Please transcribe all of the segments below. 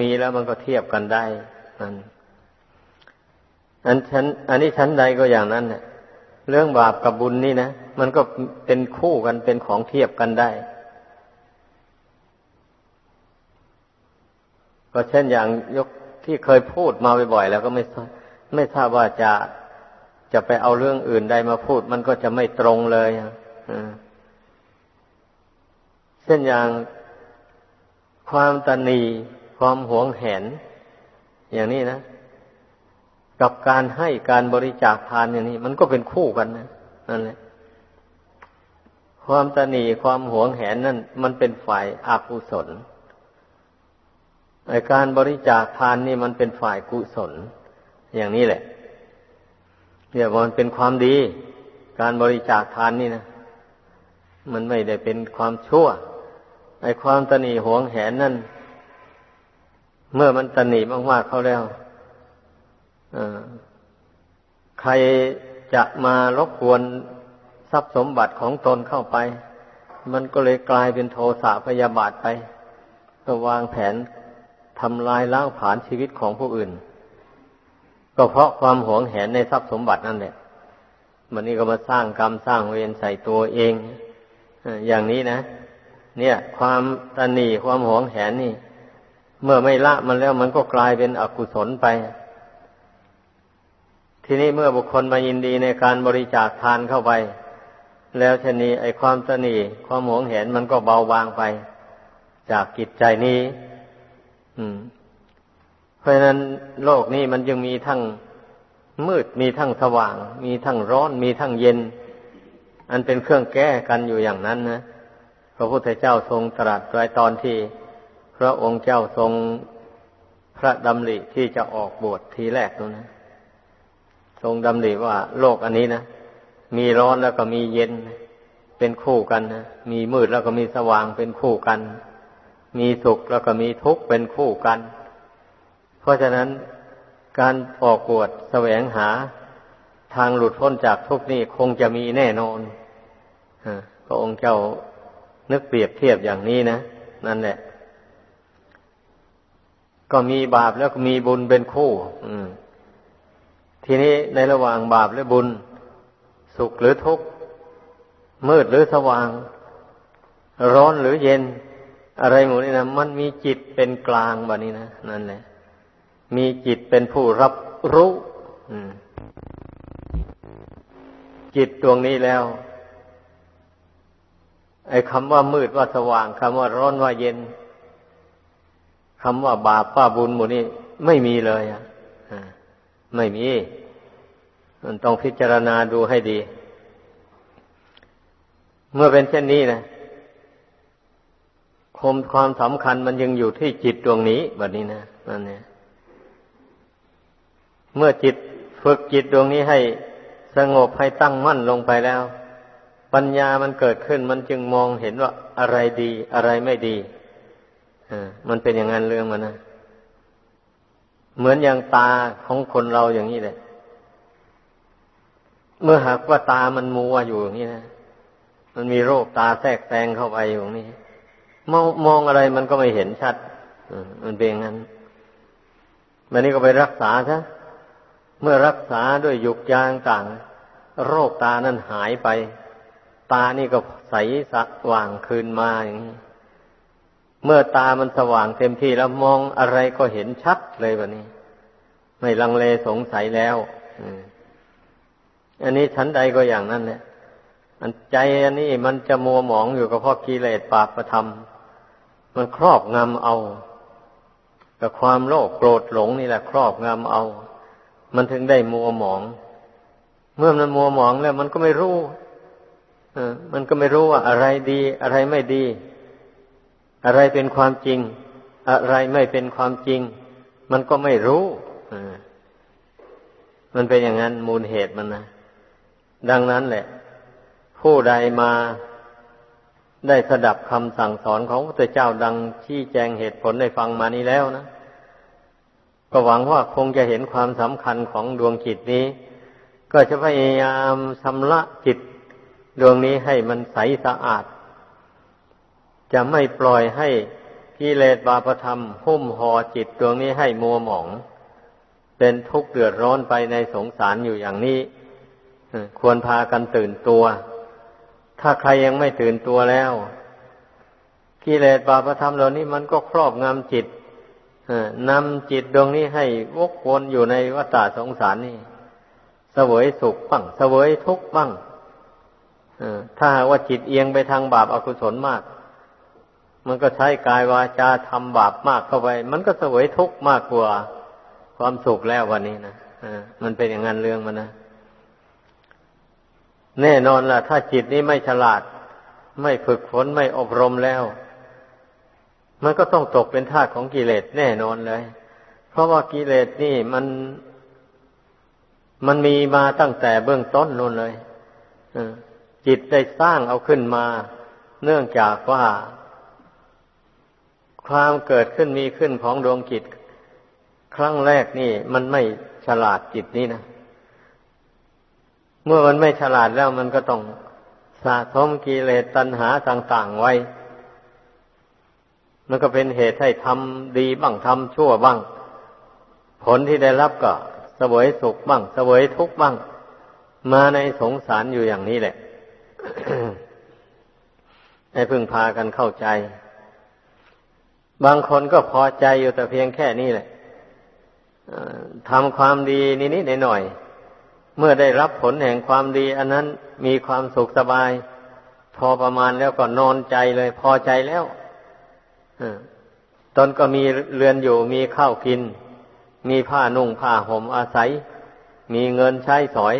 มีแล้วมันก็เทียบกันได้นั่นอันฉันอันนี้ชั้นใดก็อย่างนั้นเนี่ยเรื่องบาปกับบุญนี่นะมันก็เป็นคู่กันเป็นของเทียบกันได้ ก็เช่นอย่างยกที่เคยพูดมาบ่อยๆแล้วก็ไม่ไม่ทราบว่าจะจะไปเอาเรื่องอื่นใดมาพูด มันก็จะไม่ตรงเลยเช่นอย่างความตนี ความหวงแหน อย่างนี้นะ กับการให้การบริจาคทานอย่างนี้ มันก็เป็นคู่กันนะนั่นแหละความตนีความหวงแหนนั่น มันเป็นฝ่ายอกุศลไอการบริจาคทานนี่มันเป็นฝ่ายกุศล อย่างนี้แหละเรียกว่ามันเป็นความดี การบริจาคทานนี่นะมันไม่ได้เป็นความชั่วไอความตนีหวงแหนนั่น เมื่อมันตนีมากๆเขาแล้วใครจะมารบกวนทรัพย์สมบัติของตนเข้าไป มันก็เลยกลายเป็นโทสะพยาบาทไป ก็วางแผนทำลายล้างผานชีวิตของผู้อื่น ก็เพราะความหวงแหนในทรัพย์สมบัตินั่นแหละ มันนี่ก็มาสร้างกรรมสร้างเวรใส่ตัวเองอย่างนี้นะ เนี่ย ความตนีความหวงแหนนี่ เมื่อไม่ละมันแล้วมันก็กลายเป็นอกุศลไป ทีนี้เมื่อบุคคลมายินดีในการบริจาคทานเข้าไป แล้วชนีไอความตนีความหวงเห็นมันก็เบาบางไป จากกิจใจนี้ อืม เพราะฉะนั้นโลกนี้มันจึงมีทั้งมืดมีทั้งสว่าง มีทั้งร้อน มีทั้งเย็น อันเป็นเครื่องแก้กันอยู่อย่างนั้นนะพระพุทธเจ้าทรงตรัสไว้ตอนที่ ระองค์เจ้าทรงพระดำริที่จะออกบวชทีแรกนู้นนะทรงดำริว่าโลกอันนี้นะมีร้อนแล้วก็มีเย็นเป็นคู่กันนะมีมืดแล้วก็มีสว่างเป็นคู่กัน มีสุขแล้วก็มีทุกข์เป็นคู่กัน เพราะฉะนั้นการออกบวชแสวงหาทางหลุดพ้นจากทุกข์นี่คงจะมีแน่นอนพระองค์เจ้านึกเปรียบเทียบอย่างนี้นะนั่นแหละ ก็มีบาปแล้วก็มีบุญเป็นคู่ทีนี้ในระหว่างบาปและบุญ สุขหรือทุกข์ มืดหรือสว่าง ร้อนหรือเย็น อะไรหมดนี่นะมันมีจิตเป็นกลางแบบนี้นะนั่นแหละมีจิตเป็นผู้รับรู้จิตดวงนี้แล้ว ไอ้คำว่ามืดว่าสว่างคำว่าร้อนว่าเย็น คำว่าบาปป้าบุญหมดนี่ไม่มีเลยอะไม่มี มันต้องพิจารณาดูให้ดี เมื่อเป็นเช่นนี้นะคมความสำคัญมันยังอยู่ที่จิตดวงนี้แบบนี้นะนั่นเนี่ยเมื่อจิตฝึกจิตดวงนี้ให้สงบให้ตั้งมั่นลงไปแล้ว ปัญญามันเกิดขึ้น มันจึงมองเห็นว่าอะไรดี อะไรไม่ดี มันเป็นอย่างนั้นเรื่องมันนะเหมือนอย่างตาของคนเราอย่างนี้แหละ เมื่อหากว่าตามันมัวอยู่อย่างนี้นะมันมีโรคตาแทรกแซงเข้าไปอยู่นี้มองมองอะไรมันก็ไม่เห็นชัดมันเป็นอย่างนั้นมันนี้ก็ไปรักษาซะเมื่อรักษาด้วยหยุกยางต่าง โรคตานั้นหายไป ตานี่ก็ใสสว่างคืนมาอย่างนี้ เมื่อตามันสว่างเต็มที่แล้วมองอะไรก็เห็นชัดเลยแบบนี้ ไม่ลังเลสงสัยแล้วอันนี้ชั้นใดก็อย่างนั้นแหละอันใจอันนี้มันจะมัวหมองอยู่กับพ่อกิเลสปาประธรรม มันครอบงำเอากับความโลภโกรธหลงนี่แหละครอบงำเอา มันถึงได้มัวหมอง เมื่อมันมัวหมองแล้ว มันก็ไม่รู้มันก็ไม่รู้ว่าอะไรดี อะไรไม่ดี อะไรเป็นความจริง อะไรไม่เป็นความจริง มันก็ไม่รู้มันเป็นอย่างนั้นมูลเหตุมันนะดังนั้นแหละ ผู้ใดมาได้สดับคำสั่งสอนของพระเจ้าดังชี้แจงเหตุผลได้ฟังมานี้แล้วนะก็หวังว่าคงจะเห็นความสำคัญของดวงจิตนี้ ก็จะพยายามชำระจิตดวงนี้ให้มันใสสะอาด จะไม่ปล่อยให้กิเลสบาปธรรมหุ้มห่อจิตดวงนี้ให้มัวหมอง เป็นทุกข์เดือดร้อนไปในสงสารอยู่อย่างนี้ควรพากันตื่นตัว ถ้าใครยังไม่ตื่นตัวแล้วกิเลสบาปธรรมเหล่านี้มันก็ครอบงำจิตนำจิตดวงนี้ให้วกวนอยู่ในวัฏสงสารนี่เสวยสุขบ้างเสวยทุกข์บ้างถ้าว่าจิตเอียงไปทางบาปอากุศลมาก มันก็ใช้กายวาจาทำบาปมากเข้าไป มันก็เสวยทุกข์มากกว่า ความสุขแล้ววันนี้นะมันเป็นอย่างนั้นเรื่องมันนะแน่นอนล่ะ ถ้าจิตนี้ไม่ฉลาด ไม่ฝึกฝนไม่อบรมแล้ว มันก็ต้องตกเป็นทาสของกิเลสแน่นอนเลย เพราะว่ากิเลสนี่มันมันมีมาตั้งแต่เบื้องต้นนู่นเลยจิตได้สร้างเอาขึ้นมา เนื่องจากว่า ความเกิดขึ้นมีขึ้นของดวงจิต ครั้งแรกนี่ มันไม่ฉลาดจิตนี่นะ เมื่อมันไม่ฉลาดแล้วมันก็ต้องสะสมกิเลสตัณหาต่าง ๆ ไว้ มันก็เป็นเหตุให้ทำดีบ้างทำชั่วบ้าง ผลที่ได้รับก็เสวยสุขบ้างเสวยทุกข์บ้าง มาในสงสารอยู่อย่างนี้แหละให้พึ่งพากันเข้าใจ บางคนก็พอใจอยู่แต่เพียงแค่นี้แหละทำความดีนิดๆหน่อยๆเมื่อได้รับผลแห่งความดี อันนั้นมีความสุขสบาย พอประมาณแล้วก็นอนใจเลย พอใจแล้วตนก็มีเรือนอยู่มีข้าวกิน มีผ้านุ่งผ้าห่มอาศัย มีเงินใช้สอย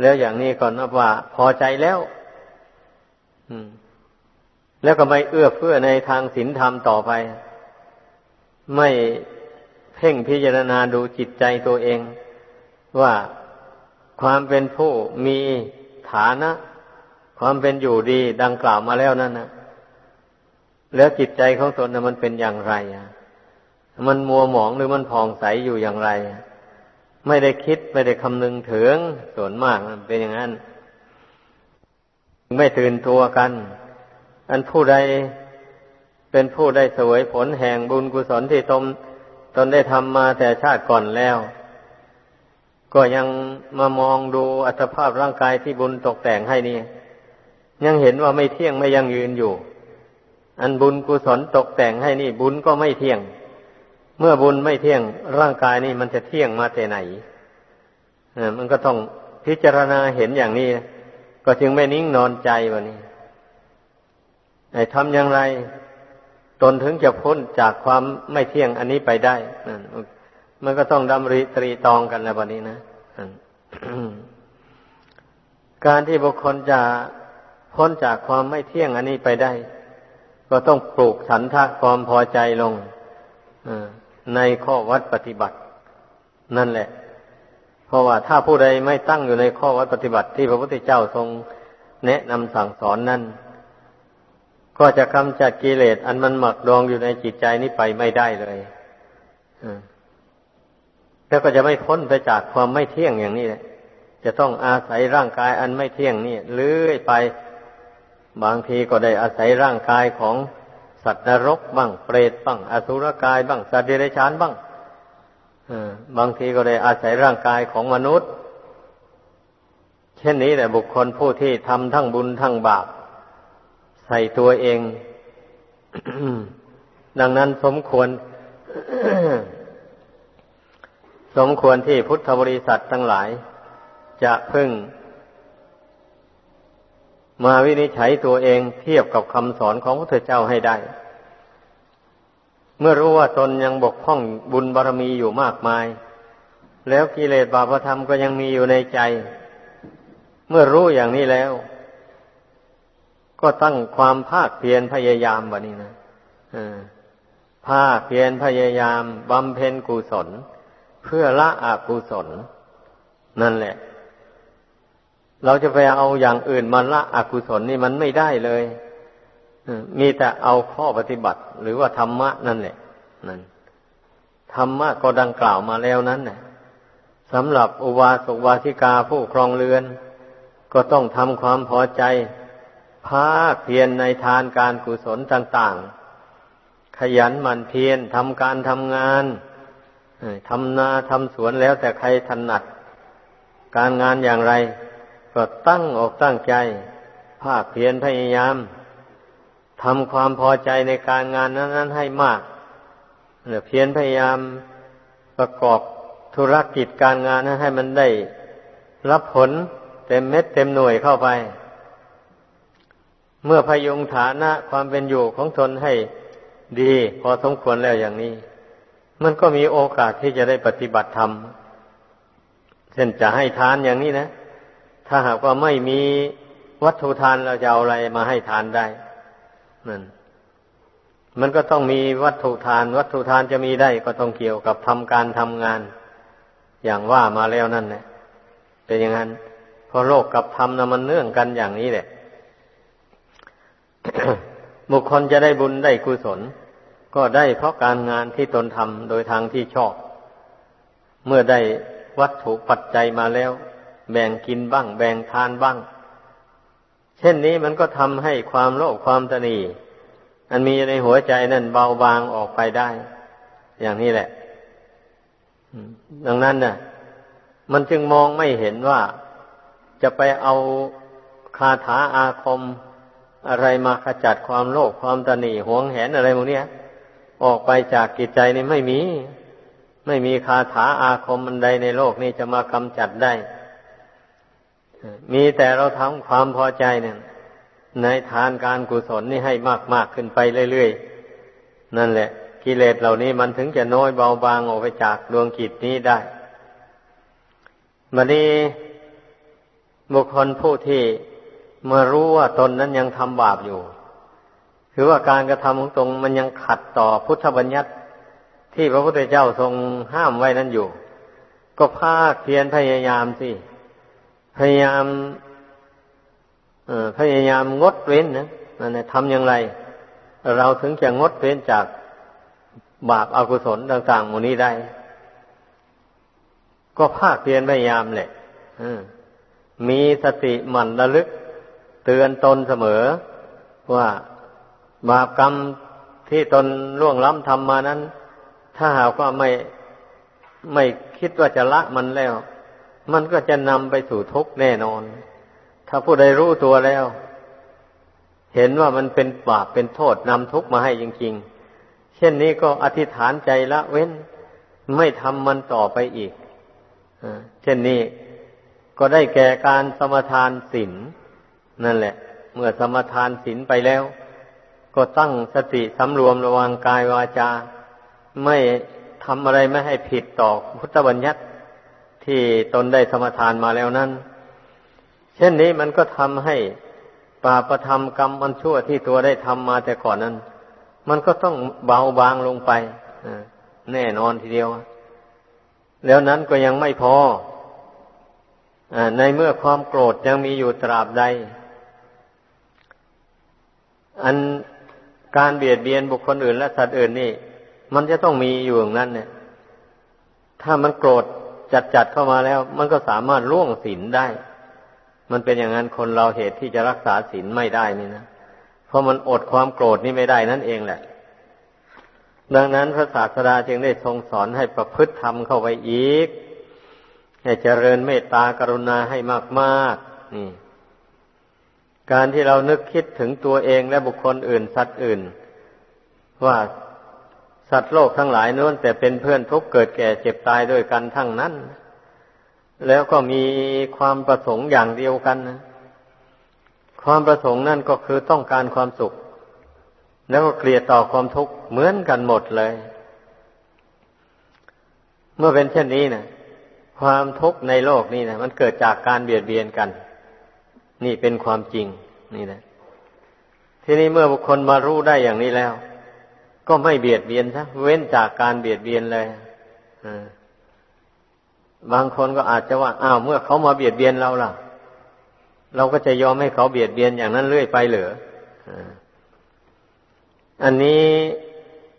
แล้วอย่างนี้ก่อนนับว่าพอใจแล้ว แล้วก็ไม่เอื้อเฟื้อในทางศีลธรรมต่อไป ไม่เพ่งพิจารณาดูจิตใจตัวเอง ว่าความเป็นผู้มีฐานะ ความเป็นอยู่ดีดังกล่าวมาแล้วนั่นนะแล้วจิตใจของตนนะมันเป็นอย่างไรมันมัวหมองหรือมันผ่องใสอยู่อย่างไร ไม่ได้คิดไม่ได้คำนึงถึงส่วนมากมันเป็นอย่างนั้น ไม่ตื่นตัวกัน อันผู้ใดเป็นผู้ได้สวยผลแห่งบุญกุศลที่ตนตนได้ทำมาแต่ชาติก่อนแล้ว ก็ยังมามองดูอัตภาพร่างกายที่บุญตกแต่งให้นี่ ยังเห็นว่าไม่เที่ยงไม่ยังยืนอยู่ อันบุญกุศลตกแต่งให้นี่ บุญก็ไม่เที่ยง เมื่อบุญไม่เที่ยงร่างกายนี่มันจะเที่ยงมาแต่ไหนมันก็ต้องพิจารณาเห็นอย่างนี้ ก็จึงไม่นิ่งนอนใจวันนี้ ทำอย่างไร ตนถึงจะพ้นจากความไม่เที่ยงอันนี้ไปได้นั่นมันก็ต้องดำริตรีตองกันแล้ววันนี้นะการที่บุคคลจะพ้นจากความไม่เที่ยงอันนี้ไปได้ ก็ต้องปลูกฉันทะความพอใจลงในข้อวัดปฏิบัติ นั่นแหละ เพราะว่าถ้าผู้ใดไม่ตั้งอยู่ในข้อวัดปฏิบัติที่พระพุทธเจ้าทรงแนะนำสั่งสอนนั้น ก็จะกำจัดกิเลสอันมันหมักดองอยู่ในจิตใจนี้ไปไม่ได้เลยแล้วก็จะไม่พ้นไปจากความไม่เที่ยงอย่างนี้แหละ จะต้องอาศัยร่างกายอันไม่เที่ยงนี่เลื่อยไป บางทีก็ได้อาศัยร่างกายของสัตว์นรกบ้างเปรตบ้างอสุรกายบ้างสัตว์เดรัจฉานบ้างบางทีก็ได้อาศัยร่างกายของมนุษย์ เช่นนี้แหละบุคคลผู้ที่ทำทั้งบุญทั้งบาป ใส่ตัวเอง ดังนั้นสมควร สมควรที่พุทธบริษัททั้งหลาย จะพึ่ง มาวินิจฉัยตัวเองเทียบกับคำสอนของพระเถรเจ้าให้ได้ เมื่อรู้ว่าตนยังบกพร่องบุญบารรมีอยู่มากมาย แล้วกิเลสบาปธรรมก็ยังมีอยู่ในใจ เมื่อรู้อย่างนี้แล้ว ก็ตั้งความภาคเพียรพยายามวันนี้นะภาคเพียรพยายามบำเพ็ญกุศล เพื่อละอกุศล นั่นแหละ เราจะไปเอาอย่างอื่นมาละอกุศลนี่มันไม่ได้เลยมีแต่เอาข้อปฏิบัติ หรือว่าธรรมะนั่นแหละนั่นธรรมะก็ดังกล่าวมาแล้วนั้นนะสำหรับอุบาสกวาสิกาผู้ครองเรือน ก็ต้องทำความพอใจ ภาคเพียรในทานการกุศลต่าง ๆ ขยันหมั่นเพียรทำการทำงานทำนาทำสวนแล้วแต่ใครถนัด การงานอย่างไร ก็ตั้งอกตั้งใจ ภาคเพียรพยายามทำความพอใจในการงานนั้น ๆ ให้มากเพียรพยายามประกอบธุรกิจการงานให้มันได้ รับผลเต็มเม็ดเต็มหน่วยเข้าไป เมื่อพยุงฐานะความเป็นอยู่ของตนให้ดี พอสมควรแล้วอย่างนี้ มันก็มีโอกาสที่จะได้ปฏิบัติธรรมเช่นจะให้ทานอย่างนี้นะ ถ้าหากว่าไม่มีวัตถุทานเราจะเอาอะไรมาให้ทานได้นั่นมันก็ต้องมีวัตถุทาน วัตถุทานจะมีได้ก็ต้องเกี่ยวกับทำการทำงาน อย่างว่ามาแล้วนั่นแหละเป็นอย่างนั้นพอโลกกับธรรมนะมันเนื่องกันอย่างนี้แหละ บุคคลจะได้บุญได้กุศล ก็ได้เพราะการงานที่ตนทำโดยทางที่ชอบ เมื่อได้วัตถุปัจจัยมาแล้ว แบ่งกินบ้าง แบ่งทานบ้าง เช่นนี้มันก็ทำให้ความโลภความตนีอันมีในหัวใจนั่นเบาบางออกไปได้ อย่างนี้แหละดังนั้นน่ะ มันจึงมองไม่เห็นว่าจะไปเอาคาถาอาคม อะไรมาขจัดความโลภความตนีหวงแหนอะไรพวกนี้ออกไปจากกิจใจนี่ไม่มี ไม่มีคาถาอาคมอันใดในโลกนี้จะมากำจัดได้ มีแต่เราทำความพอใจเนี่ยในทานการกุศลนี่ให้มากมากขึ้นไปเรื่อยๆ นั่นแหละ กิเลสเหล่านี้มันถึงจะน้อยเบาบางออกไปจากดวงกิจนี้ได้บัดนี้บุคคลผู้ที่ เมื่อรู้ว่าตนนั้นยังทำบาปอยู่ คือว่าการกระทำของตนมันยังขัดต่อพุทธบัญญัติ ที่พระพุทธเจ้าทรงห้ามไว้นั้นอยู่ ก็ภาคเพียรพยายามสิพยายามพยายามงดเว้นนะนนทำอย่างไร เราถึงจะงดเว้นจากบาปอากุศลต่างๆหมู่นี้ได้ ก็ภาคเพียรพยายามแหละมีสติหมั่นระลึก ตือนตนเสมอ ว่าบาปกรรมที่ตนล่วงล้ำทำมานั้น ถ้าหากว่าไม่ไม่คิดว่าจะละมันแล้ว มันก็จะนำไปสู่ทุกข์แน่นอน ถ้าผู้ใดรู้ตัวแล้ว เห็นว่ามันเป็นบาปเป็นโทษนำทุกข์มาให้จริง ๆ เช่นนี้ก็อธิษฐานใจละเว้น ไม่ทำมันต่อไปอีกเช่นนี้ก็ได้แก่การสมทานศีล นั่นแหละ เมื่อสมทานศีลไปแล้ว ก็ตั้งสติสำรวมระวังกายวาจา ไม่ทำอะไรไม่ให้ผิดต่อพุทธบัญญัติที่ตนได้สมทานมาแล้วนั้น เช่นนี้มันก็ทำให้ปาประทำกรรมมันชั่วที่ตัวได้ทำมาแต่ก่อนนั้น มันก็ต้องเบาบางลงไปแน่นอนทีเดียว แล้วนั้นก็ยังไม่พออในเมื่อความโกรธยังมีอยู่ตราบใด อันการเบียดเบียนบุคคลอื่น และสัตว์อื่นนี่ มันจะต้องมีอยู่อย่างนั้น เนี่ย ถ้ามันโกรธจัดจัดเข้ามาแล้ว มันก็สามารถล่วงศีลได้ มันเป็นอย่างนั้นคนเราเหตุที่จะรักษาศีลไม่ได้นี่นะเพราะมันอดความโกรธนี่ไม่ได้นั่นเองแหละ ดังนั้นพระศาสดาจึงได้ทรงสอนให้ประพฤติธรรมเข้าไปอีกให้เจริญเมตตากรุณาให้มากๆนี่ การที่เรานึกคิดถึงตัวเองและบุคคลอื่น สัตว์อื่น ว่าสัตว์โลกทั้งหลายนู้นแต่เป็นเพื่อนทุกเกิดแก่เจ็บตายด้วยกันทั้งนั้น แล้วก็มีความประสงค์อย่างเดียวกันนะความประสงค์นั่นก็คือต้องการความสุข แล้วก็เกลียดต่อความทุกข์เหมือนกันหมดเลย เมื่อเป็นเช่นนี้นะความทุกข์ในโลกนี้นะมันเกิดจากการเบียดเบียนกัน นี่เป็นความจริง นี่นะทีนี้เมื่อบุคคลมารู้ได้อย่างนี้แล้ว ก็ไม่เบียดเบียนซะเว้นจากการเบียดเบียนเลยบางคนก็อาจจะว่าอ้าวเมื่อเขามาเบียดเบียนเราล่ะ เราก็จะยอมให้เขาเบียดเบียนอย่างนั้นเรื่อยไปเหรออันนี้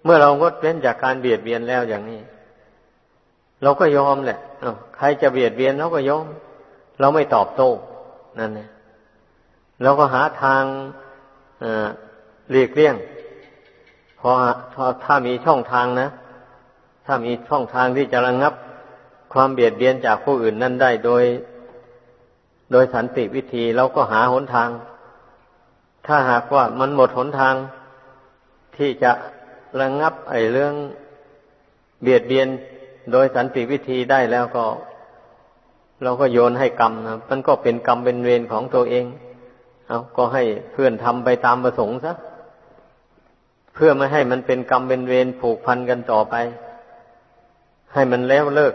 เมื่อเรางดเว้นจากการเบียดเบียนแล้วอย่างนี้ เราก็ยอมแหละใครจะเบียดเบียนเราก็ยอม เราไม่ตอบโต้นั่นเนี่ย เราก็หาทางหลีกเลี่ยงพเพราะถ้ามีช่องทางนะ ถ้ามีช่องทางที่จะระงงับความเบียดเบียนจากผู้อื่นนั่นได้โดย โดยสันติวิธีเราก็หาหนทาง ถ้าหากว่ามันหมดหนทางที่จะระงงับไอ้เรื่องเบียดเบียนโดยสันติวิธีได้แล้วก็ เราก็โยนให้กรรมนะมันก็เป็นกรรมเป็นเวรของตัวเอง เอาก็ให้เพื่อนทำไปตามประสงค์ซะเพื่อไม่ให้มันเป็นกรรมเป็นเวรผูกพันกันต่อไป ให้มันแล้วเลิก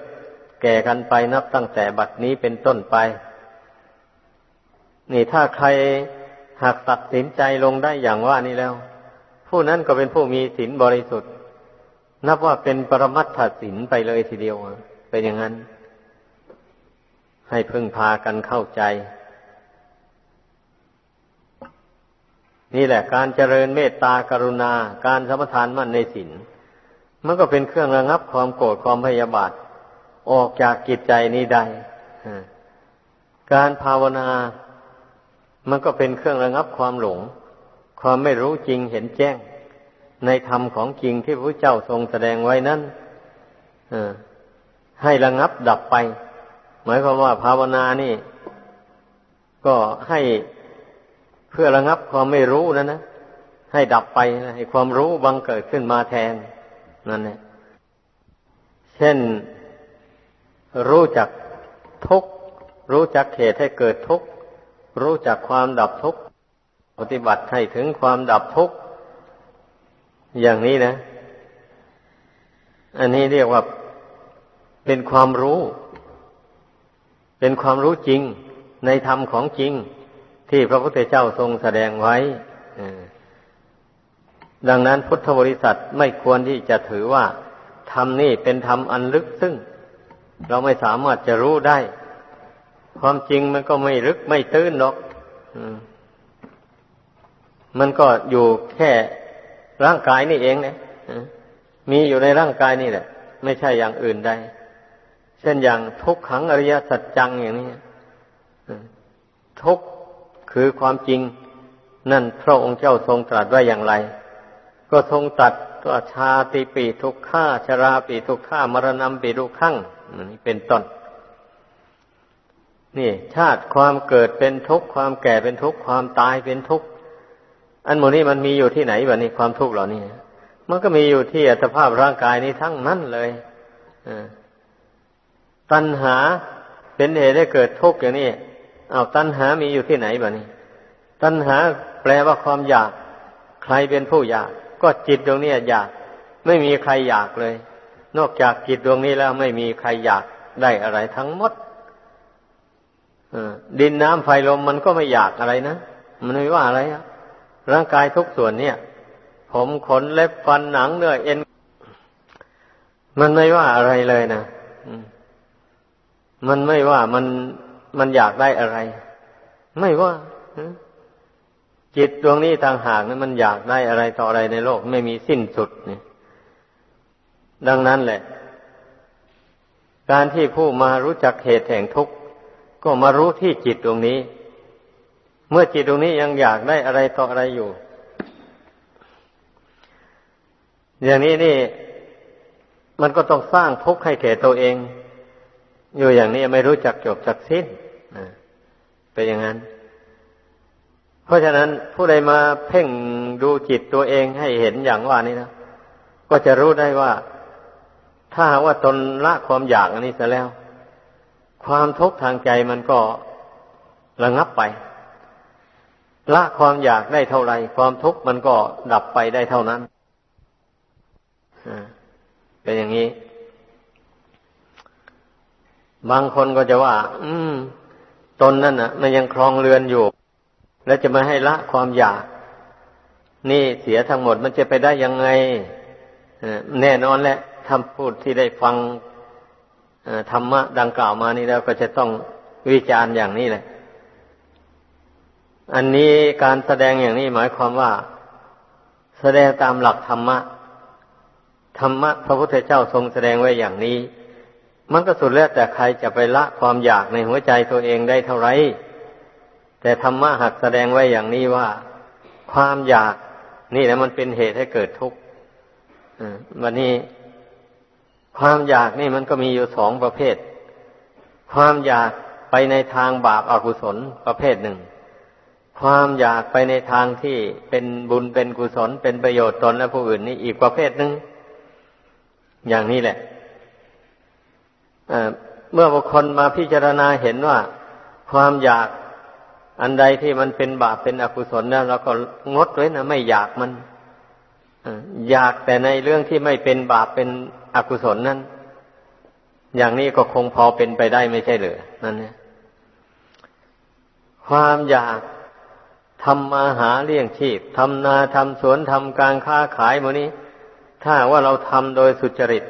แก่กันไปนับตั้งแต่บัดนี้เป็นต้นไป นี่ถ้าใครหากตัดสินใจลงได้อย่างว่านี้แล้ว ผู้นั้นก็เป็นผู้มีศีลบริสุทธิ์ นับว่าเป็นปรมัตถศีลไปเลยทีเดียวเป็นอย่างนั้น ให้พึ่งพากันเข้าใจ นี่แหละการเจริญเมตตากรุณา การสมทานมั่นในศีลมันก็เป็นเครื่องระงับความโกรธความพยาบาท ออกจากกิจใจนี้ได้การภาวนา มันก็เป็นเครื่องระงับความหลง ความไม่รู้จริงเห็นแจ้ง ในธรรมของจริงที่พระเจ้าทรงแสดงไว้นั้นให้ระงับดับไป หมายความว่าภาวนานี่ ก็ให้ เพื่อระงับความไม่รู้นั่นนะให้ดับไปให้ความรู้บังเกิดขึ้นมาแทนนั่นแหละเช่นรู้จักทุกรู้จักเหตุให้เกิดทุกรู้จักความดับทุกปฏิบัติให้ถึงความดับทุกอย่างนี้นะ อันนี้เรียกว่าเป็นความรู้ เป็นความรู้จริงในธรรมของจริง ที่พระพุทธเจ้าทรงแสดงไว้ดังนั้นพุทธบริษัทไม่ควรที่จะถือว่าธรรมนี่เป็นธรรมอันลึกซึ่งเราไม่สามารถจะรู้ได้ ความจริงมันก็ไม่ลึกไม่ตื้นหรอกมันก็อยู่แค่ร่างกายนี่เองนะมีอยู่ในร่างกายนี่แหละ ไม่ใช่อย่างอื่นใดเช่นอย่างทุกขังอริยสัจจังอย่างนี้ทุก คือความจริงนั่นพระองค์เจ้าทรงตรัสไว้อย่างไร ก็ทรงตรัสว่าชาติปีทุกข้าชราปีทุกข้ามรณะปีทุกขั้งนี่เป็นต้นนี่ ชาติความเกิดเป็นทุกข์ความแก่เป็นทุกข์ความตายเป็นทุกข์อันโมนี้มันมีอยู่ที่ไหนวะนี่ความทุกข์เหล่านี้มันก็มีอยู่ที่อัตภาพร่างกายนี้ทั้งนั้นเลยตัณหาเป็นเหตุให้เกิดทุกข์อย่างนี้ อาตัณหามีอยู่ที่ไหนบ้านี้ ตัณหาแปลว่าความอยาก ใครเป็นผู้อยาก ก็จิตดวงนี้อยาก ไม่มีใครอยากเลย นอกจากจิตดวงนี้แล้วไม่มีใครอยากได้อะไรทั้งหมดดินน้ำไฟลมมันก็ไม่อยากอะไรนะ มันไม่ว่าอะไรอะร่างกายทุกส่วนเนี่ย ผมขนเล็บฟันหนังเนื้อเอ็น มันไม่ว่าอะไรเลยนะมันไม่ว่ามัน มันอยากได้อะไร ไม่ว่าจิตดวงนี้ต่างหากนะมันอยากได้อะไรต่ออะไรในโลกไม่มีสิ้นสุดนี่ดังนั้นแหละ การที่ผู้มารู้จักเหตุแห่งทุกข์ก็มารู้ที่จิตดวงนี้ เมื่อจิตดวงนี้ยังอยากได้อะไรต่ออะไรอยู่ อย่างนี้นี่ มันก็ต้องสร้างทุกข์ให้แก่ตัวเอง อยู่อย่างนี้ไม่รู้จักจบจักสิ้น เป็นอย่างนั้น เพราะฉะนั้นผู้ใดมาเพ่งดูจิตตัวเองให้เห็นอย่างว่านี้นะก็จะรู้ได้ว่า ถ้าว่าตนละความอยากอันนี้เสียแล้ว ความทุกข์ทางใจมันก็ระงับไป ละความอยากได้เท่าไรความทุกข์มันก็ดับไปได้เท่านั้นเป็นอย่างนี้ บางคนก็จะว่า อืม ตนนั่นน่ะมันยังคลองเรือนอยู่ แล้วจะมาให้ละความอยาก นี่เสียทั้งหมดมันจะไปได้ยังไงแน่นอนแหละทำพูดที่ได้ฟังธรรมะดังกล่าวมานี่แล้วก็จะต้องวิจารณ์อย่างนี้แหละ อันนี้การแสดงอย่างนี้หมายความว่า แสดงตามหลักธรรมะ ธรรมะพระพุทธเจ้าทรงแสดงไว้อย่างนี้ มันก็สุดแล้วแต่ใครจะไปละความอยากในหัวใจตัวเองได้เท่าไร แต่ธรรมะหักแสดงไว้อย่างนี้ว่า ความอยากนี่แหละมันเป็นเหตุให้เกิดทุกข์วันนี้ ความอยากนี่มันก็มีอยู่สองประเภท ความอยากไปในทางบาปอากุศลประเภทหนึ่ง ความอยากไปในทางที่เป็นบุญเป็นกุศลเป็นประโยชน์ตนและผู้อื่นนี่อีกประเภทหนึ่งอย่างนี้แหละ เมื่อบุคคลมาพิจารณาเห็นว่า ความอยากอันใดที่มันเป็นบาปเป็นอกุศลแล้วเราก็งดไว้นะไม่อยากมันอยากแต่ในเรื่องที่ไม่เป็นบาปเป็นอกุศลนั้น อย่างนี้ก็คงพอเป็นไปได้ไม่ใช่หรือนั่นเนี่ยความอยากทำมาหาเลี้ยงชีพทำนาทำสวนทำการค้าขายโมนี้ ถ้าว่าเราทำโดยสุจริต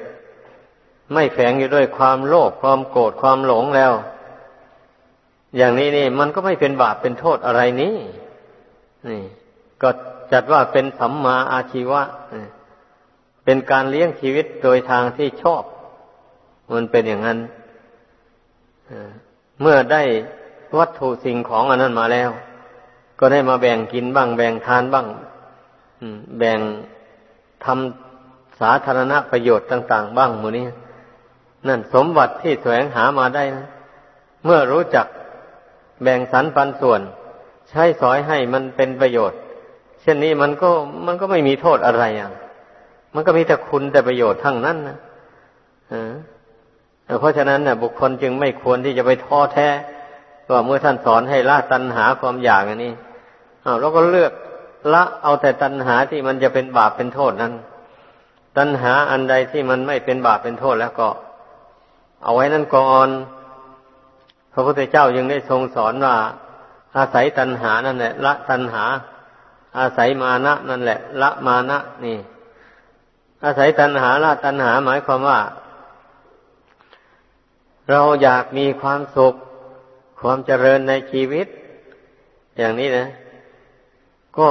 ไม่แฝงอยู่ด้วยความโลภความโกรธความหลงแล้ว อย่างนี้นี่ มันก็ไม่เป็นบาปเป็นโทษอะไรนี่นี่ ก็จัดว่าเป็นสัมมาอาชีวะเป็นการเลี้ยงชีวิตโดยทางที่ชอบ มันเป็นอย่างนั้นเมื่อได้วัตถุสิ่งของอันนั้นมาแล้ว ก็ได้มาแบ่งกินบ้าง แบ่งทานบ้างแบ่งทำสาธารณประโยชน์ต่าง ๆ บ้างมูนี้ นั่นสมบัติที่แสวงหามาได้นะเมื่อรู้จักแบ่งสรรปันส่วน ใช้สอยให้มันเป็นประโยชน์ เช่นนี้มันก็มันก็ไม่มีโทษอะไรอะมันก็มีแต่คุณแต่ประโยชน์ทั้งนั้นนะเพราะฉะนั้นนะบุคคลจึงไม่ควรที่จะไปท้อแท้ว่าเมื่อท่านสอนให้ละตัณหาความอยากอันนี้เราก็เลือกละเอาแต่ตัณหาที่มันจะเป็นบาปเป็นโทษนั้น ตัณหาอันใดที่มันไม่เป็นบาปเป็นโทษแล้วก็ เอาไว้นั่นก่อน พระพุทธเจ้ายังได้ทรงสอนว่า อาศัยตัณหานั่นแหละ ละตัณหา อาศัยมานะนั่นแหละ ละมานะนี่ อาศัยตัณหาละตัณหาหมายความว่า เราอยากมีความสุข ความเจริญในชีวิต อย่างนี้นะ ก็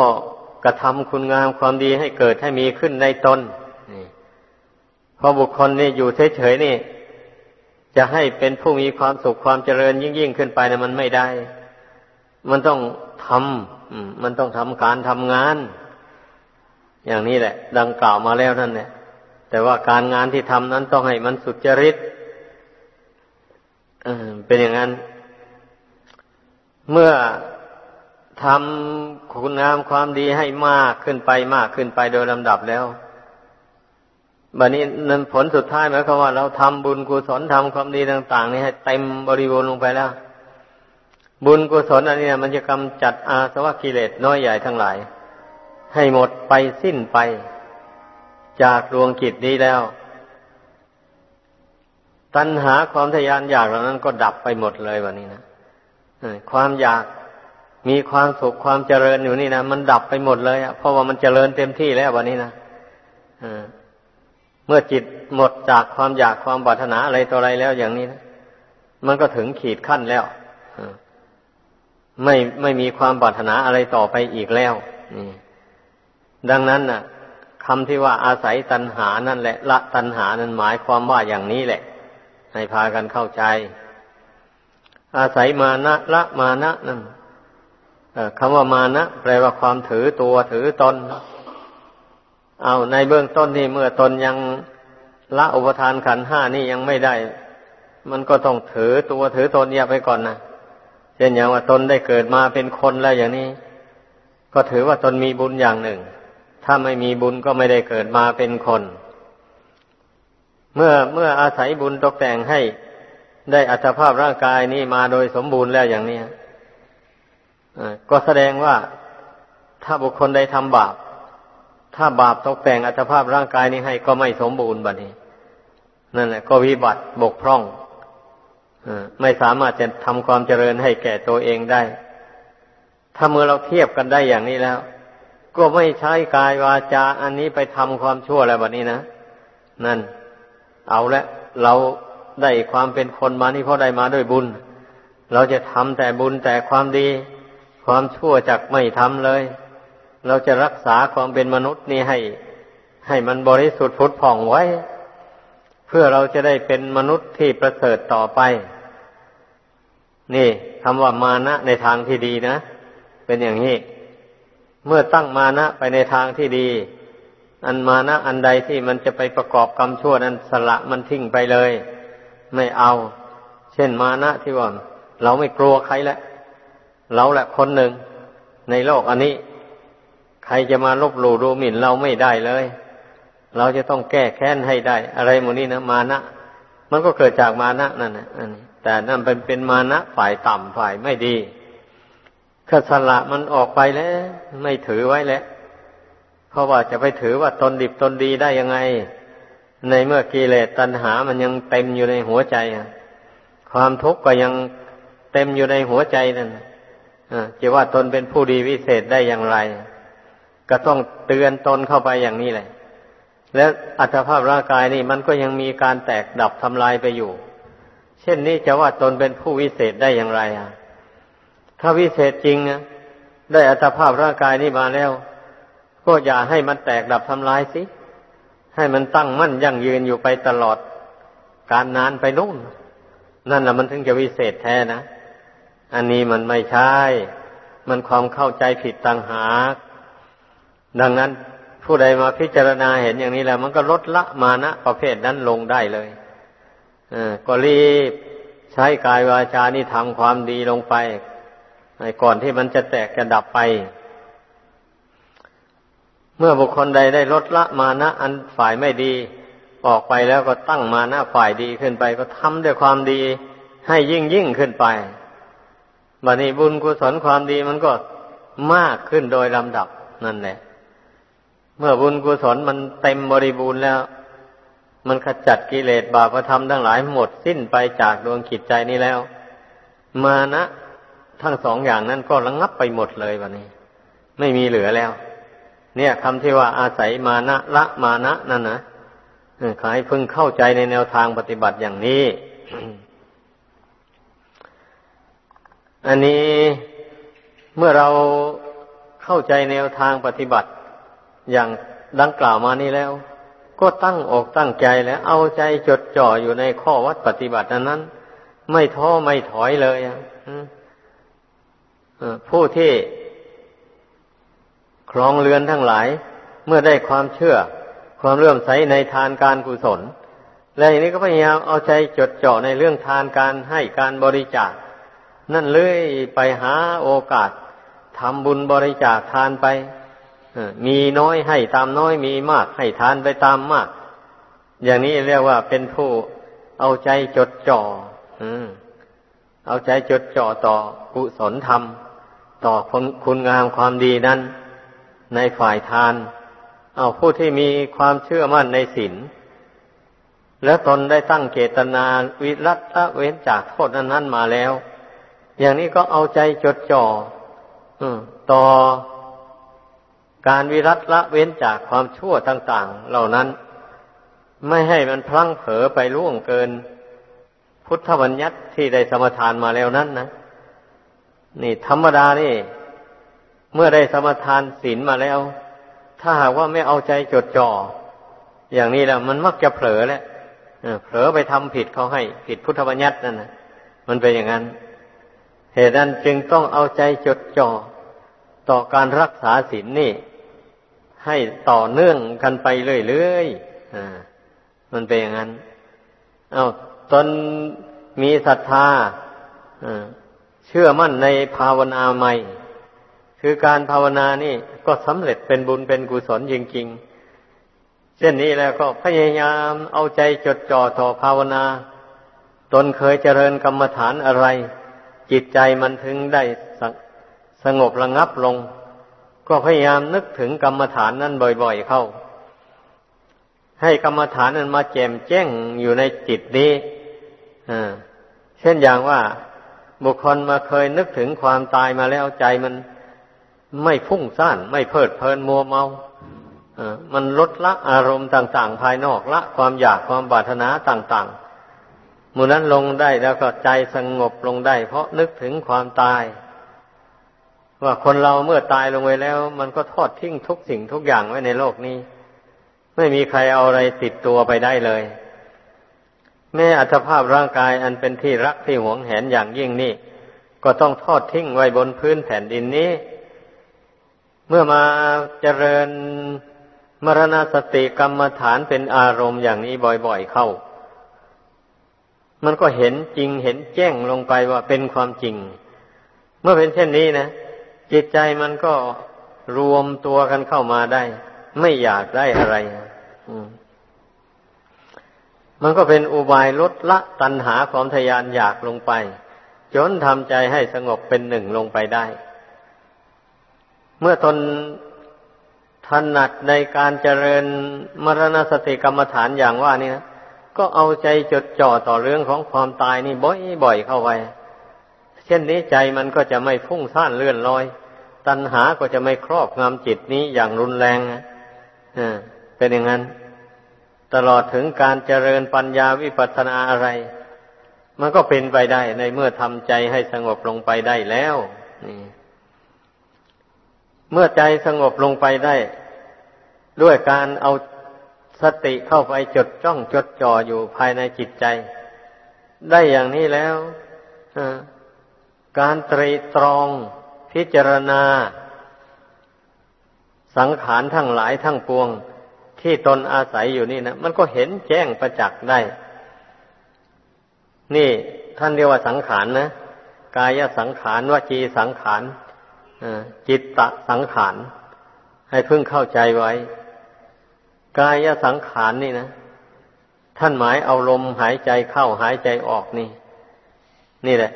กระทำคุณงามความดีให้เกิดให้มีขึ้นในตนนี่พอบุคคลนี่อยู่เฉยๆนี่ จะให้เป็นผู้มีความสุขความเจริญยิ่งยิ่งขึ้นไปนะมันไม่ได้ มันต้องทำมันต้องทำการทำงาน อย่างนี้แหละ ดังกล่าวมาแล้วนั่นแหละแต่ว่าการงานที่ทำนั้นต้องให้มันสุจริตเป็นอย่างนั้น เมื่อทำคุณงามความดีให้มากขึ้นไปมากขึ้นไปโดยลำดับแล้ว บัดนี้นั้นผลสุดท้ายหมายความว่า เราทำบุญกุศลทำความดีต่าง ๆ นี่ให้เต็มบริบูรณ์ลงไปแล้ว บุญกุศลอันนี้มันจะกำจัดอาสวะกิเลสน้อยใหญ่ทั้งหลาย ให้หมดไปสิ้นไป จากดวงกิจนี้แล้ว ตัณหาความทยานอยากเหล่านั้นก็ดับไปหมดเลยวันนี้นะความอยากมีความสุขความเจริญอยู่นี่นะมันดับไปหมดเลยอะเพราะว่ามันเจริญเต็มที่แล้ววันนี้นะอ่า เมื่อจิตหมดจากความอยากความปรารถนาอะไรต่ออะไรแล้วอย่างนี้นะมันก็ถึงขีดขั้นแล้วไม่ไม่มีความปรารถนาอะไรต่อไปอีกแล้วนี่ดังนั้นน่ะคำที่ว่าอาศัยตัณหานั่นแหละ ละตัณหานั้นหมายความว่าอย่างนี้แหละ ให้พากันเข้าใจ อาศัยมานะละมานะนั่นคำว่ามานะแปลว่าความถือตัวถือตน เอาในเบื้องต้นนี่เมื่อตนยังละอุปทานขันห้านี่ยังไม่ได้ มันก็ต้องถือตัวถือตนเนี่ยไปก่อนนะเช่นอย่างว่าตนได้เกิดมาเป็นคนแล้วอย่างนี้ ก็ถือว่าตนมีบุญอย่างหนึ่ง ถ้าไม่มีบุญก็ไม่ได้เกิดมาเป็นคน เมื่อเมื่ออาศัยบุญตกแต่งให้ได้อัตภาพร่างกายนี้มาโดยสมบูรณ์แล้วอย่างนี้ก็แสดงว่าถ้าบุคคลได้ทำบาป ถ้าบาปตกแต่งอัตภาพร่างกายนี้ให้ก็ไม่สมบูรณ์บัดนี้ นั่นแหละ ก็วิบัติบกพร่องไม่สามารถจะทำความเจริญให้แก่ตัวเองได้ ถ้าเมื่อเราเทียบกันได้อย่างนี้แล้ว ก็ไม่ใช้กายวาจาอันนี้ไปทำความชั่วแล้วแบบนี้นะนั่น เอาละเราได้ความเป็นคนมานี่เพราะได้มาด้วยบุญ เราจะทำแต่บุญแต่ความดี ความชั่วจักไม่ทำเลย เราจะรักษาความเป็นมนุษย์นี่ให้ ให้มันบริสุทธิ์พุทธผ่องไว้ เพื่อเราจะได้เป็นมนุษย์ที่ประเสริฐต่อไป นี่คำว่ามานะในทางที่ดีนะ เป็นอย่างนี้ เมื่อตั้งมานะไปในทางที่ดี อันมานะอันใดที่มันจะไปประกอบกรรมชั่วนั้นสละมันทิ้งไปเลย ไม่เอา เช่นมานะที่ว่า เราไม่กลัวใครแล้วเราแหละคนหนึ่งในโลกอันนี้ ใครจะมาลบหลู่ดูหมิ่นเราไม่ได้เลย เราจะต้องแก้แค้นให้ได้ อะไรหมดนี้นะมานะมันก็เกิดจากมานะนั่นนะอันนี้แต่นั่นเป็นเป็นมานะฝ่ายต่ำฝ่ายไม่ดีข้าสละมันออกไปแล้ว ไม่ถือไว้แล้วเพราะว่าจะไปถือว่าตนดิบตนดีได้ยังไง ในเมื่อกิเลสตัณหามันยังเต็มอยู่ในหัวใจความทุกข์ก็ยังเต็มอยู่ในหัวใจนั่นจะว่าตนเป็นผู้ดีวิเศษได้อย่างไร ก็ต้องเตือนตนเข้าไปอย่างนี้แหละ และอัตภาพร่างกายนี่มันก็ยังมีการแตกดับทำลายไปอยู่ เช่นนี้จะว่าตนเป็นผู้วิเศษได้อย่างไรอะ ถ้าวิเศษจริงนะได้อัตภาพร่างกายนี้มาแล้ว ก็อย่าให้มันแตกดับทำลายสิ ให้มันตั้งมั่นยั่งยืนอยู่ไปตลอด การนานไปนู่น นั่นแหละมันถึงจะวิเศษแท้นะ อันนี้มันไม่ใช่ มันความเข้าใจผิดต่างหาก ดังนั้นผู้ใดมาพิจารณาเห็นอย่างนี้แล้ว มันก็ลดละมานะประเภทนั้นลงได้เลยอก็รีบใช้กายวาจานี่ทำความดีลงไปก่อนที่มันจะแตกจะดับไป เมื่อบุคคลใดได้ลดละมานะอันฝ่ายไม่ดี ออกไปแล้วก็ตั้งมานะฝ่ายดีขึ้นไป ก็ทำด้วยความดีให้ยิ่งยิ่งขึ้นไปบัดนี้บุญกุศลความดีมันก็มากขึ้นโดยลำดับนั่นแหละ เมื่อบุญกุศลมันเต็มบริบูรณ์แล้ว มันขจัดกิเลสบาปธรรมทั้งหลายหมดสิ้นไปจากดวงจิตใจนี้แล้ว มานะทั้งสองอย่างนั้นก็ระงงับไปหมดเลยวันนี้ ไม่มีเหลือแล้ว เนี่ยคำที่ว่าอาศัยมานะละมานะนั่นนะขอให้พึงเข้าใจในแนวทางปฏิบัติอย่างนี้ อันนี้เมื่อเราเข้าใจแนวทางปฏิบัติ อย่างดังกล่าวมานี้แล้ว ก็ตั้งอกตั้งใจแล้ว เอาใจจดจ่ออยู่ในข้อวัดปฏิบัตินั้น ไม่ท้อไม่ถอยเลยผู้ที่ครองเรือนทั้งหลาย เมื่อได้ความเชื่อ ความเลื่อมใสในทานการกุศล และอย่างนี้ก็พยายามเอาใจจดจ่อในเรื่องทานการให้การบริจาค นั่นเลยไปหาโอกาสทำบุญบริจาคทานไป มีน้อยให้ตามน้อยมีมากให้ทานไปตามมาก อย่างนี้เรียกว่าเป็นผู้เอาใจจดจ่อเอาใจจดจ่อต่อกุศลธรรม ต่อคุณงามความดีนั้น ในฝ่ายทาน เอาผู้ที่มีความเชื่อมั่นในศีลและตนได้ตั้งเจตนาวิรัตละเว้นจากโทษนั้นมาแล้ว อย่างนี้ก็เอาใจจดจ่อต่อ การวิรัตละเว้นจากความชั่วต่างๆ เหล่านั้น ไม่ให้มันพลั้งเผลอไปล่วงเกิน พุทธบัญญัติที่ได้สมทานมาแล้วนั้นนะนี่ ธรรมดานี่ เมื่อได้สมทานศีลมาแล้ว ถ้าหากว่าไม่เอาใจจดจ่ออย่างนี้แล้วมันมักจะเผลอแหละเผลอไปทำผิดเขาให้ ผิดพุทธบัญญัตินั่นนะมันเป็นอย่างนั้น เหตุนั้นจึงต้องเอาใจจดจ่อต่อการรักษาศีลนนี่ ให้ต่อเนื่องกันไปเรื่อยๆอ่า มันเป็นอย่างนั้น เอาตนมีศรัทธาเชื่อมั่นในภาวนาใหม่ คือการภาวนานี่ก็สำเร็จเป็นบุญเป็นกุศลจริงๆ เช่นนี้แล้วก็พยายามเอาใจจดจ่อต่อภาวนา ตนเคยเจริญกรรมฐานอะไร จิตใจมันถึงได้สงบระงับลง ก็พยายามนึกถึงกรรมฐานนั้นบ่อยๆเข้า ให้กรรมฐานนั้นมาแจ่มแจ้งอยู่ในจิตนี้เช่นอย่างว่าบุคคลมาเคยนึกถึงความตายมาแล้วใจมันไม่ฟุ้งซ่าน ไม่เพลิดเพลินมัวเมามันลดละอารมณ์ต่าง ๆ ภายนอกละ ความอยากความบาถนาต่างๆมูนั้นลงได้แล้วก็ใจสงบลงได้ เพราะนึกถึงความตาย ว่าคนเราเมื่อตายลงไปแล้ว มันก็ทอดทิ้งทุกสิ่งทุกอย่างไว้ในโลกนี้ ไม่มีใครเอาอะไรติดตัวไปได้เลย แม้อัตภาพร่างกายอันเป็นที่รักที่หวงแหนอย่างยิ่งนี่ ก็ต้องทอดทิ้งไว้บนพื้นแผ่นดินนี้ เมื่อมาเจริญมรณสติกรรมฐานเป็นอารมณ์อย่างนี้บ่อย ๆ เข้า มันก็เห็นจริงเห็นแจ้งลงไปว่าเป็นความจริง เมื่อเป็นเช่นนี้นะ จิตใจมันก็รวมตัวกันเข้ามาได้ ไม่อยากได้อะไรมันก็เป็นอุบายลดละตัณหาความทยานอยากลงไป จนทำใจให้สงบเป็นหนึ่งลงไปได้ เมื่อตนถนัดในการเจริญมรณสติกรรมฐานอย่างว่านี่นะก็เอาใจจดจ่อต่อเรื่องของความตายนี่บ่อยๆเข้าไป เช่นนี้ใจมันก็จะไม่ฟุ้งซ่านเลื่อนลอย ตัณหาก็จะไม่ครอบงำจิตนี้อย่างรุนแรงเป็นอย่างนั้น ตลอดถึงการเจริญปัญญาวิปัสสนาอะไร มันก็เป็นไปได้ในเมื่อทำใจให้สงบลงไปได้แล้วนี่เมื่อใจสงบลงไปได้ ด้วยการเอาสติเข้าไปจดจ้องจดจ่ออยู่ภายในจิตใจ ได้อย่างนี้แล้ว การตรีตรองพิจารณา สังขารทั้งหลายทั้งปวงที่ตนอาศัยอยู่นี่นะมันก็เห็นแจ้งประจักษ์ได้ นี่ท่านเรียกว่าสังขารนะกายสังขารวจีสังขารจิตตะสังขารให้พึ่งเข้าใจไว้ กายสังขารนี่นะท่านหมายเอาลมหายใจเข้าหายใจออกนี่ นี่แหละ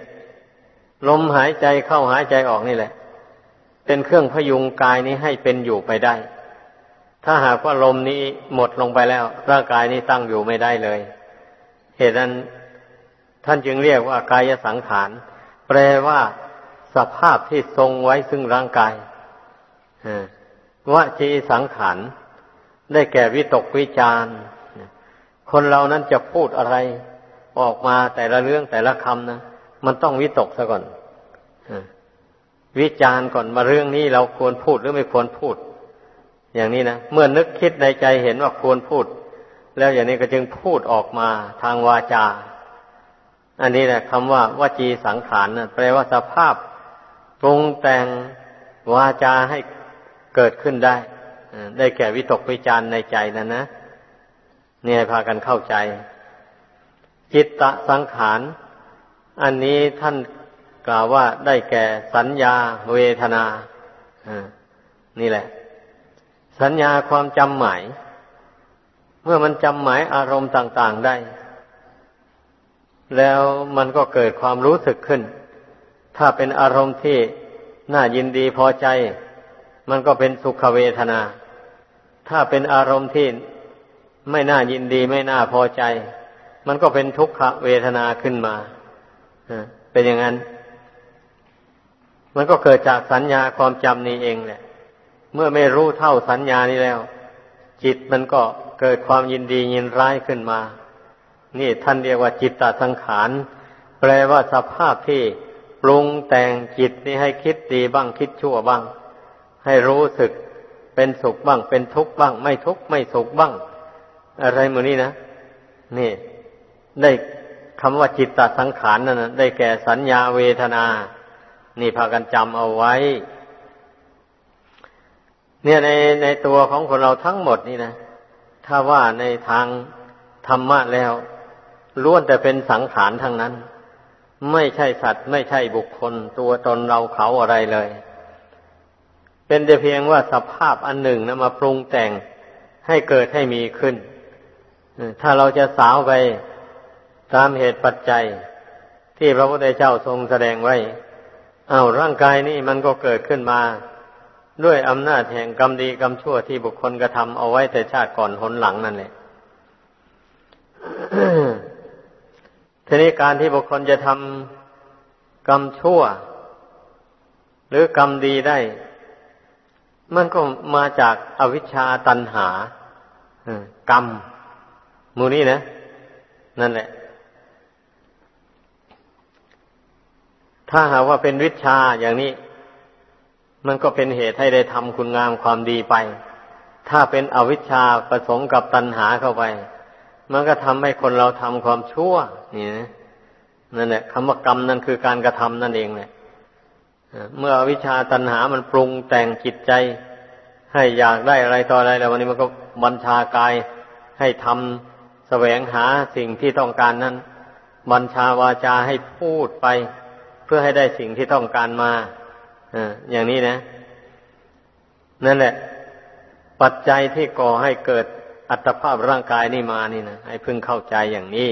ลมหายใจเข้าหายใจออกนี่แหละ เป็นเครื่องพยุงกายนี้ให้เป็นอยู่ไปได้ ถ้าหากว่าลมนี้หมดลงไปแล้ว ร่างกายนี้ตั้งอยู่ไม่ได้เลย เหตุนั้นท่านจึงเรียกว่ากายสังขาร แปลว่าสภาพที่ทรงไว้ซึ่งร่างกายวจีสังขารได้แก่วิตกวิจารคนเรานั้นจะพูดอะไรออกมาแต่ละเรื่องแต่ละคำนะ มันต้องวิตกซะก่อนวิจารก่อนมาเรื่องนี้เราควรพูดหรือไม่ควรพูด อย่างนี้นะเมื่อนึกคิดในใจเห็นว่าควรพูด แล้วอย่างนี้ก็จึงพูดออกมาทางวาจา อันนี้แหละคำว่าวจีสังขารนะแปลว่าสภาพปรุงแต่งวาจาให้เกิดขึ้นได้ได้แก่วิตกวิจารในใจนั่นนะเนี่ยพากันเข้าใจ จิตตะสังขาร อันนี้ท่านกล่าวว่าได้แก่สัญญาเวทนาอนี่แหละ สัญญาความจำหมาย เมื่อมันจำหมายอารมณ์ต่าง ๆได้ แล้วมันก็เกิดความรู้สึกขึ้น ถ้าเป็นอารมณ์ที่น่ายินดีพอใจ มันก็เป็นสุขเวทนา ถ้าเป็นอารมณ์ที่ไม่น่ายินดีไม่น่าพอใจ มันก็เป็นทุกขเวทนาขึ้นมา เป็นอย่างนั้น มันก็เกิดจากสัญญาความจำนี้เองแหละ เมื่อไม่รู้เท่าสัญญานี้แล้ว จิตมันก็เกิดความยินดียินร้ายขึ้นมา นี่ท่านเรียกว่าจิตตสังขาร แปลว่าสภาพที่ปรุงแต่งจิตนี่ให้คิดดีบ้างคิดชั่วบ้าง ให้รู้สึกเป็นสุขบ้าง เป็นทุกข์บ้าง ไม่ทุกข์ไม่สุขบ้าง อะไรมือนี้นะนี่ ได้ คำว่าจิตตสังขารนั่นได้แก่สัญญาเวทนา นี่พากันจำเอาไว้ เนี่ยในในตัวของคนเราทั้งหมดนี่นะ ถ้าว่าในทางธรรมะแล้วล้วนแต่เป็นสังขารทั้งนั้น ไม่ใช่สัตว์ ไม่ใช่บุคคล ตัวตนเราเขาอะไรเลย เป็นแต่เพียงว่าสภาพอันหนึ่งนะมาปรุงแต่งให้เกิดให้มีขึ้น ถ้าเราจะสาวไป ตามเหตุปัจจัย ที่พระพุทธเจ้าทรงแสดงไว้อา้าวร่างกายนี่มันก็เกิดขึ้นมา ด้วยอำนาจแห่งกรรมดีกรรมชั่วที่บุคคลกระทำเอาไว้แต่ชาติก่อนหนหลังนั่นแหละทีนี้การที่บุคคลจะทำกรรมชั่ว หรือกรรมดีได้ มันก็มาจากอวิชชาตันหากรรมมูนี่นะ นั่นแหละ ถ้าหากว่าเป็นวิชาอย่างนี้ มันก็เป็นเหตุให้ได้ทำคุณงามความดีไป ถ้าเป็นอวิชชาประสงค์กับตัณหาเข้าไป มันก็ทำให้คนเราทำความชั่วนี่นะนั่นแหละคำว่ากรรมนั่นคือการกระทำนั่นเองแหละเมื่ออวิชชาตัณหามันปรุงแต่งจิตใจ ให้อยากได้อะไรต่ออะไรแล้ววันนี้มันก็บัญชากายให้ทำแสวงหาสิ่งที่ต้องการนั้น บัญชาวาจาให้พูดไป พื่อให้ได้สิ่งที่ต้องการมาอย่างนี้นะ นั่นแหละ ปัจจัยที่ก่อให้เกิดอัตภาพร่างกายนี่มานี่นะให้พึงเข้าใจอย่างนี้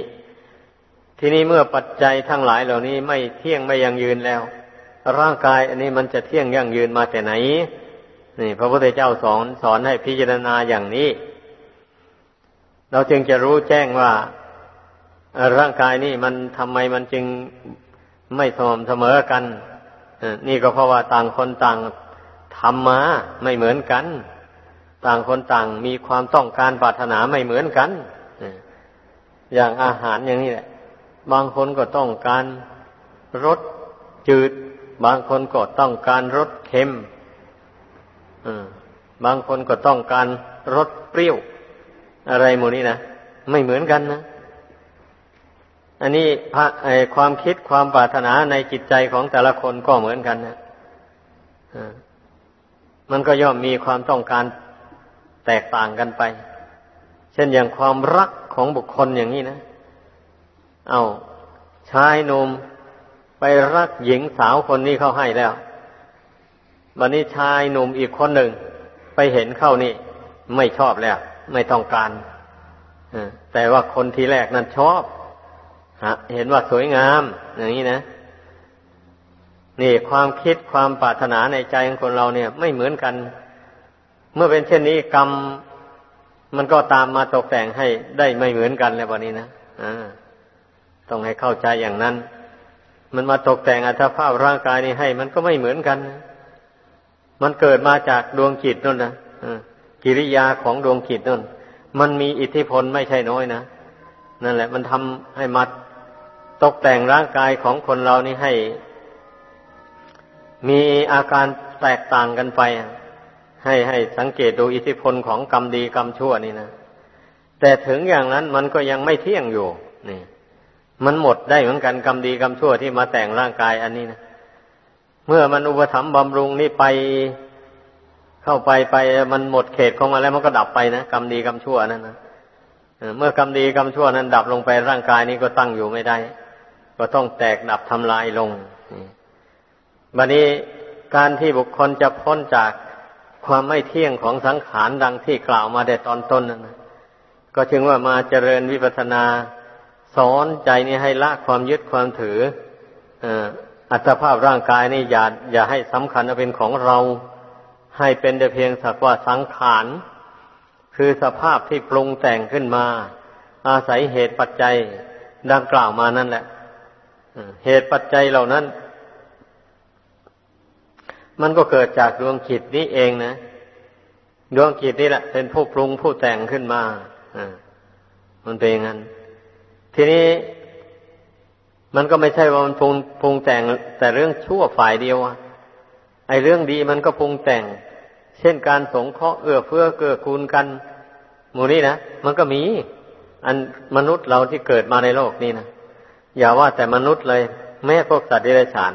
ทีนี้เมื่อปัจจัยทั้งหลายเหล่านี้ไม่เที่ยงไม่ยังยืนแล้ว ร่างกายอันนี้มันจะเที่ยงยั่งยืนมาแต่ไหน นี่ พระพุทธเจ้าสอนสอนให้พิจารณาอย่างนี้ เราจึงจะรู้แจ้งว่าร่างกายนี่มันทำไมมันจึง ไม่สม่ำเสมอกันนี่ก็เพราะว่าต่างคนต่างทำมาไม่เหมือนกัน ต่างคนต่างมีความต้องการปรารถนาไม่เหมือนกันอย่างอาหารอย่างนี้แหละ บางคนก็ต้องการรสจืด บางคนก็ต้องการรสเค็มบางคนก็ต้องการรสเปรี้ยว อะไรหมดนี้นะไม่เหมือนกันนะ อันนี้ความคิดความปรารถนาในจิตใจของแต่ละคนก็เหมือนกันนะมันก็ย่อมมีความต้องการแตกต่างกันไป เช่นอย่างความรักของบุคคลอย่างนี้นะ เอาชายหนุ่มไปรักหญิงสาวคนนี้เข้าให้แล้ว วันนี้ชายหนุ่มอีกคนหนึ่ง ไปเห็นเข้านี่ ไม่ชอบแล้ว ไม่ต้องการแต่ว่าคนที่แรกนั้นชอบ เห็นว่าสวยงาม อย่างนี้นะนี่ความคิดความปรารถนาในใจของคนเราเนี่ย ไม่เหมือนกัน เมื่อเป็นเช่นนี้กรรมมันก็ตามมาตกแต่งให้ได้ไม่เหมือนกันแล้ววันนี้นะอ่าต้องให้เข้าใจอย่างนั้น มันมาตกแต่งอัตภาพร่างกายนี้ให้ มันก็ไม่เหมือนกันนะมันเกิดมาจากดวงจิตนั่นนะกิริยาของดวงจิตนั่น มันมีอิทธิพลไม่ใช่น้อยนะ นั่นแหละ มันทำให้มัด ตกแต่งร่างกายของคนเรานี่ให้ มีอาการแตกต่างกันไป ให้ให้สังเกตดูอิทธิพลของกรรมดีกรรมชั่วนี่นะแต่ถึงอย่างนั้นมันก็ยังไม่เที่ยงอยู่ นี่ มันหมดได้เหมือนกันกรรมดีกรรมชั่วที่มาแต่งร่างกายอันนี้นะเมื่อมันอุปถัมภ์บำรุงนี่ไปเข้าไปไปมันหมดเขตของมันแล้วมันก็ดับไปนะกรรมดีกรรมชั่วนั่นนะเมื่อกรรมดีกรรมชั่วนั้นดับลงไปร่างกายนี้ก็ตั้งอยู่ไม่ได้ ก็ต้องแตกดับทำลายลงบัดนี้การที่บุคคลจะพ้นจากความไม่เที่ยงของสังขารดังที่กล่าวมาแต่ตอนต้นนั้นนะก็จึงว่ามาเจริญวิปัสนา สอนใจนี้ให้ละความยึดความถืออัตภาพร่างกายนี่อย่าอย่าให้สำคัญเป็นของเรา ให้เป็นแต่เพียงสักว่าสังขาร คือสภาพที่ปรุงแต่งขึ้นมา อาศัยเหตุปัจจัยดังกล่าวมานั่นแหละ เหตุปัจจัยเหล่านั้น มันก็เกิดจากดวงจิตนี้เองนะ ดวงจิตนี่แหละ เป็นผู้ปรุงผู้แต่งขึ้นมาอ่ามันเป็นอย่างนั้น ทีนี้มันก็ไม่ใช่ว่ามันปรุงปรุงแต่งแต่เรื่องชั่วฝ่ายเดียวอะไอเรื่องดีมันก็ปรุงแต่ง เช่นการสงเคราะห์เอื้อเฟื้อเกื้อกูลกันหมู่นี้นะมันก็มี อันมนุษย์เราที่เกิดมาในโลกนี้นะ อย่าว่าแต่มนุษย์เลย แม้พวกสัตว์เดรัจฉาน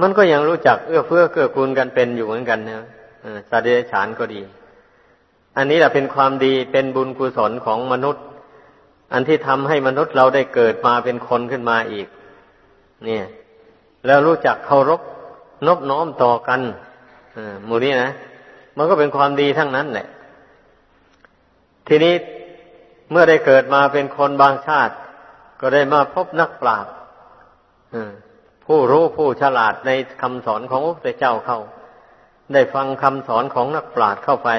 มันก็ยังรู้จักเอื้อเฟื้อเกื้อกูลกันเป็นอยู่เหมือนกันนะสัตว์เดรัจฉานก็ดี อันนี้แหละเป็นความดีเป็นบุญกุศลของมนุษย์ อันที่ทำให้มนุษย์เราได้เกิดมาเป็นคนขึ้นมาอีก เนี่ย แล้วรู้จักเคารพนบน้อมต่อกันหมู่นี้นะมันก็เป็นความดีทั้งนั้นแหละ ทีนี้เมื่อได้เกิดมาเป็นคนบางชาติ ก็ได้มาพบนักปราชญ์ผู้รู้ผู้ฉลาดในคำสอนของพระเจ้าเข้า ได้ฟังคำสอนของนักปราชญ์เข้าไป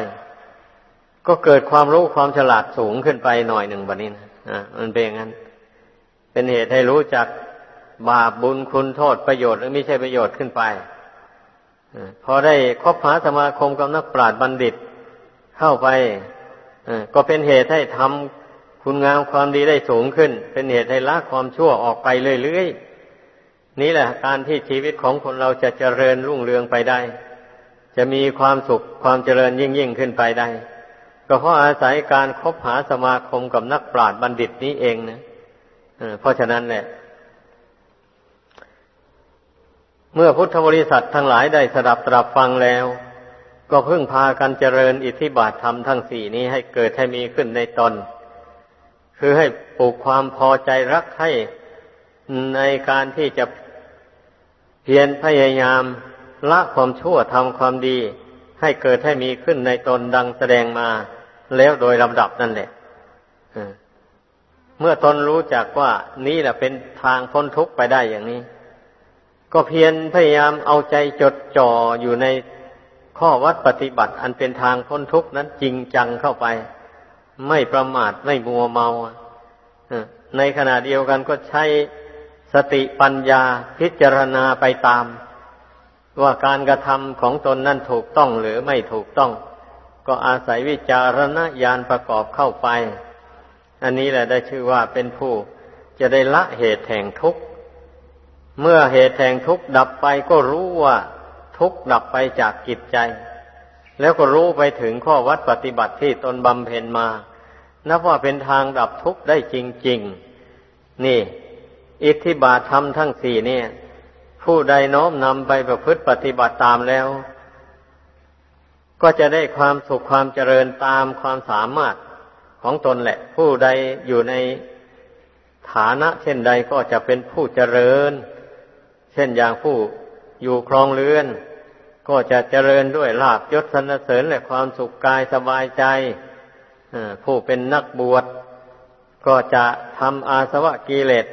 ก็เกิดความรู้ความฉลาดสูงขึ้นไปหน่อยหนึ่งแบบนี้นะมันเป็นอย่างนั้น เป็นเหตุให้รู้จักบาปบุญคุณโทษประโยชน์หรือไม่ใช่ประโยชน์ขึ้นไปพอได้คบหาสมาคมกับนักปราชญ์บัณฑิตเข้าไปก็เป็นเหตุให้ทำ คุณงามความดีได้สูงขึ้น เป็นเหตุให้ละความชั่วออกไปเรื่อยๆนี่แหละ การที่ชีวิตของคนเราจะเจริญรุ่งเรืองไปได้ จะมีความสุขความเจริญยิ่งยิ่งขึ้นไปได้ก็เพราะอาศัยการคบหาสมาคมกับนักปราชญ์บัณฑิตนี้เองนะเพราะฉะนั้นแหละเมื่อพุทธบริษัททั้งหลายได้สดับตรับฟังแล้ว ก็พึ่งพากันเจริญอิทธิบาทธรรมทั้งสี่นี้ให้เกิดให้มีขึ้นในตน คือให้ปลูกความพอใจรักให้ในการที่จะเพียรพยายามละความชั่วทำความดี ให้เกิดให้มีขึ้นในตนดังแสดงมา แล้วโดยลำดับนั่นแหละเมื่อตนรู้จักว่านี่แหละเป็นทางพ้นทุกข์ไปได้อย่างนี้ ก็เพียรพยายามเอาใจจดจ่ออยู่ในข้อวัดปฏิบัติอันเป็นทางพ้นทุกข์นั้นจริงจังเข้าไป ไม่ประมาทไม่มัวเมาในขณะเดียวกันก็ใช้สติปัญญาพิจารณาไปตาม ว่าการกระทำของตนนั้นถูกต้องหรือไม่ถูกต้อง ก็อาศัยวิจารณญาณประกอบเข้าไป อันนี้แหละได้ชื่อว่าเป็นผู้จะได้ละเหตุแห่งทุกข์ เมื่อเหตุแห่งทุกข์ดับไปก็รู้ว่าทุกข์ดับไปจากจิตใจ แล้วก็รู้ไปถึงข้อวัดปฏิบัติที่ตนบำเพ็ญมา นับว่าเป็นทางดับทุกข์ได้จริง ๆ นี่ อิทธิบาทธรรมทั้งสี่เนี่ย ผู้ใดน้อมนำไปประพฤติปฏิบัติตามแล้ว ก็จะได้ความสุขความเจริญตามความสามารถของตนแหละ ผู้ใดอยู่ในฐานะ เช่นใดก็จะเป็นผู้เจริญ เช่นอย่างผู้อยู่ครองเรือน ก็จะเจริญด้วยลาบยศสรรเสริญและความสุขกายสบายใจผู้เป็นนักบวชก็จะทำอาสวะกิเลส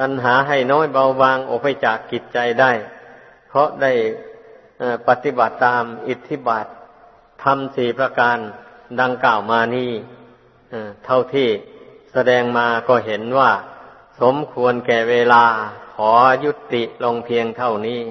ตัณหาให้น้อยเบาบางออกไปจากกิจใจได้ เพราะได้ปฏิบัติตามอิทธิบาททำสี่ประการดังกล่าวมานี้เท่าที่แสดงมาก็เห็นว่า สมควรแก่เวลาขอยุติลงเพียงเท่านี้